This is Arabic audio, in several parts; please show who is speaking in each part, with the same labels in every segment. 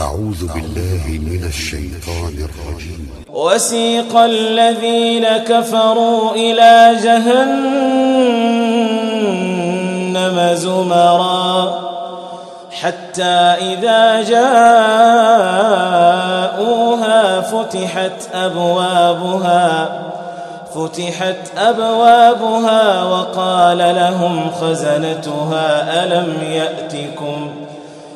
Speaker 1: أعوذ بالله من الشيطان الرجيم.
Speaker 2: وسيق الذين كفروا إلى جهنم زمرا حتى إذا جاءوها فتحت أبوابها فتحت أبوابها وقال لهم خزنتها ألم يأتكم؟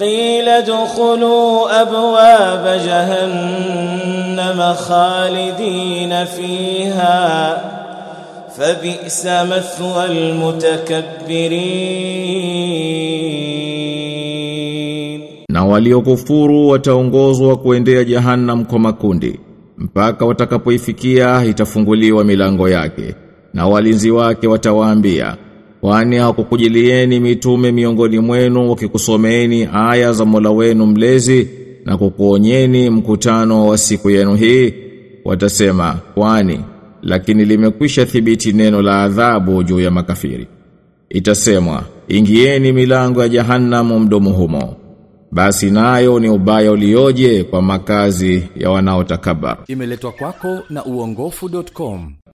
Speaker 2: قيل ادخلوا أبواب جهنم خالدين فيها فبئس مثوى المتكبرين
Speaker 3: Na waliokufuru wataongozwa kuendea jahannam kwa makundi mpaka watakapoifikia itafunguliwa milango yake na walinzi wake watawaambia kwani hakukujilieni mitume miongoni mwenu wakikusomeeni aya za Mola wenu mlezi na kukuonyeni mkutano wa siku yenu hii? Watasema kwani lakini limekwisha thibiti neno la adhabu juu ya makafiri. Itasemwa ingieni milango ya jahannamu mdomo humo. Basi nayo ni ubaya ulioje kwa makazi ya wanaotakabar
Speaker 4: Imeletwa kwako na uongofu.com.